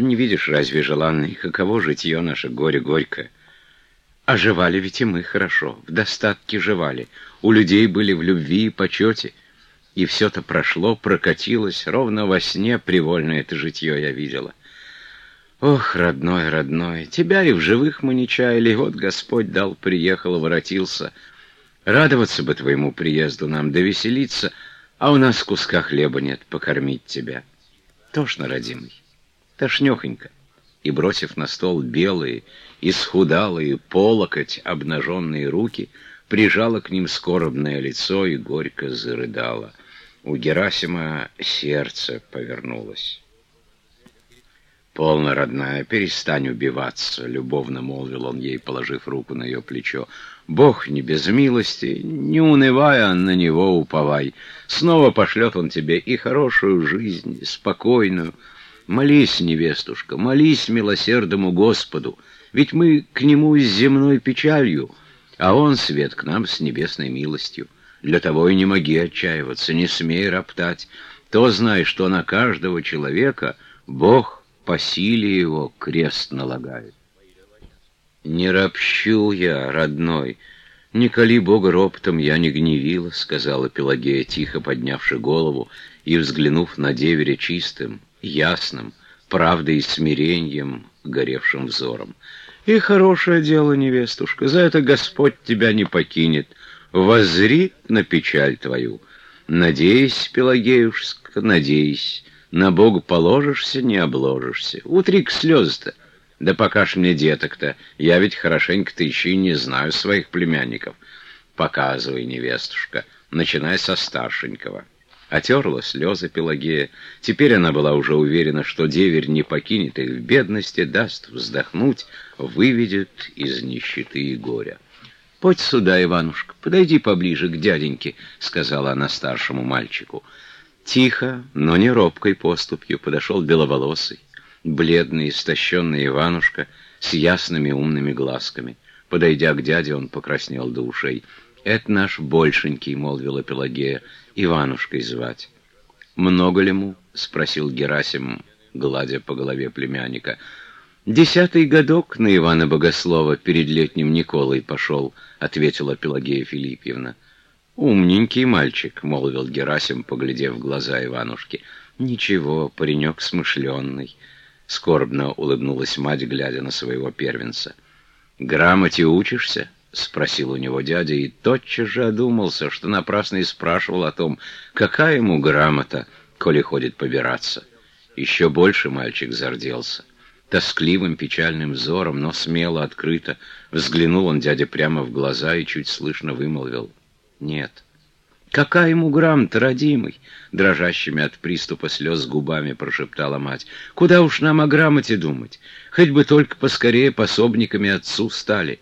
Не видишь, разве желанный, каково житье наше горе горькое? Оживали ведь и мы хорошо, в достатке жевали. У людей были в любви и почете. И все-то прошло, прокатилось, ровно во сне привольно это житье я видела. Ох, родной, родной, тебя и в живых мы не чаяли, вот Господь дал, приехал, воротился. Радоваться бы твоему приезду нам, да веселиться, а у нас куска хлеба нет, покормить тебя. Тошно, родимый, тошнехонько. И, бросив на стол белые, исхудалые, полокоть обнаженные руки, прижала к ним скорбное лицо и горько зарыдала. У Герасима сердце повернулось. «Полно, родная, перестань убиваться», — любовно молвил он ей, положив руку на ее плечо. «Бог не без милости, не унывая, на него уповай. Снова пошлет он тебе и хорошую жизнь, и спокойную. Молись, невестушка, молись милосердному Господу, ведь мы к нему с земной печалью, а он, свет, к нам с небесной милостью. Для того и не моги отчаиваться, не смей роптать. То знай, что на каждого человека Бог по силе его крест налагает. «Не ропщу я, родной, не коли Бога роптом я не гневила», — сказала Пелагея, тихо поднявши голову и взглянув на деверя чистым, ясным, правдой и смирением, горевшим взором. «И хорошее дело, невестушка, за это Господь тебя не покинет. Воззри на печаль твою. Надеюсь, Пелагеюшка, надеюсь». На Бога положишься, не обложишься. Утри-ка слезы-то. Да покажь мне деток-то. Я ведь хорошенько-то еще и не знаю своих племянников. Показывай, невестушка, начиная со старшенького. Отерла слезы Пелагея. Теперь она была уже уверена, что деверь не покинет их в бедности, даст вздохнуть, выведет из нищеты и горя. «Подь сюда, Иванушка, подойди поближе к дяденьке», — сказала она старшему мальчику. Тихо, но не робкой поступью подошел беловолосый, бледный, истощенный Иванушка с ясными умными глазками. Подойдя к дяде, он покраснел до ушей. «Это наш большенький», — молвила Пелагея, — «Иванушкой звать». «Много ли ему?» — спросил Герасим, гладя по голове племянника. «Десятый годок на Ивана Богослова перед летним Николой пошел», — ответила Пелагея Филиппьевна. «Умненький мальчик», — молвил Герасим, поглядев в глаза Иванушки. «Ничего, паренек смышленный», — скорбно улыбнулась мать, глядя на своего первенца. «Грамоте учишься?» — спросил у него дядя, и тотчас же одумался, что напрасно и спрашивал о том, какая ему грамота, коли ходит побираться. Еще больше мальчик зарделся. Тоскливым печальным взором, но смело, открыто, взглянул он дяде прямо в глаза и чуть слышно вымолвил — нет. «Какая ему грамота, родимый?» — дрожащими от приступа слез губами прошептала мать. «Куда уж нам о грамоте думать? Хоть бы только поскорее пособниками отцу стали.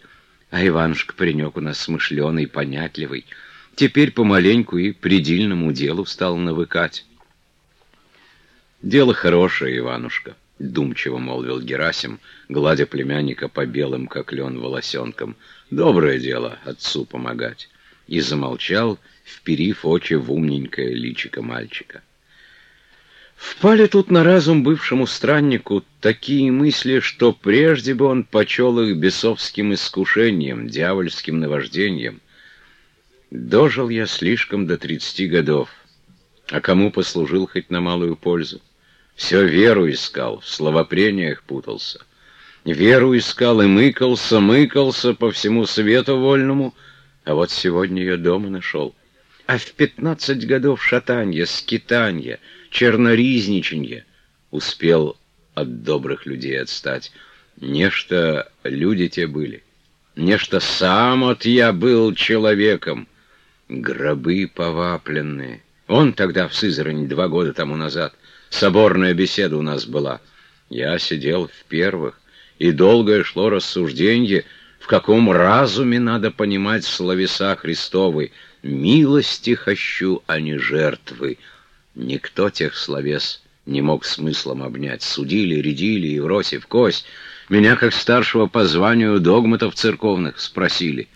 А Иванушка паренек у нас смышленый, понятливый. Теперь помаленьку и предельному делу стал навыкать». «Дело хорошее, Иванушка», — думчиво молвил Герасим, гладя племянника по белым, как лен, волосенкам. «Доброе дело отцу помогать» и замолчал, вперив очи в умненькое личико мальчика. Впали тут на разум бывшему страннику такие мысли, что прежде бы он почел их бесовским искушением, дьявольским наваждением. Дожил я слишком до тридцати годов, а кому послужил хоть на малую пользу? Все веру искал, в словопрениях путался. Веру искал и мыкался, мыкался по всему свету вольному — а вот сегодня ее дома нашел. А в пятнадцать годов шатанья, скитанья, черноризничанья успел от добрых людей отстать. Нечто люди те были, нечто сам от я был человеком. Гробы повапленные. Он тогда в Сызрани два года тому назад. Соборная беседа у нас была. Я сидел в первых, и долгое шло рассуждение — в каком разуме надо понимать словеса Христовы «милости хочу, а не жертвы». Никто тех словес не мог смыслом обнять. Судили, рядили, Евросив, Кость. Меня, как старшего по званию догматов церковных, спросили.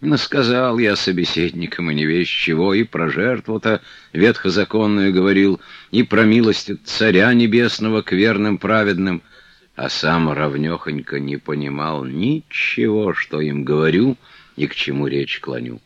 Насказал я собеседникам и не весь чего, и про жертву-то ветхозаконную говорил, и про милость царя небесного к верным праведным, а сам равнехонько не понимал ничего, что им говорю и к чему речь клоню.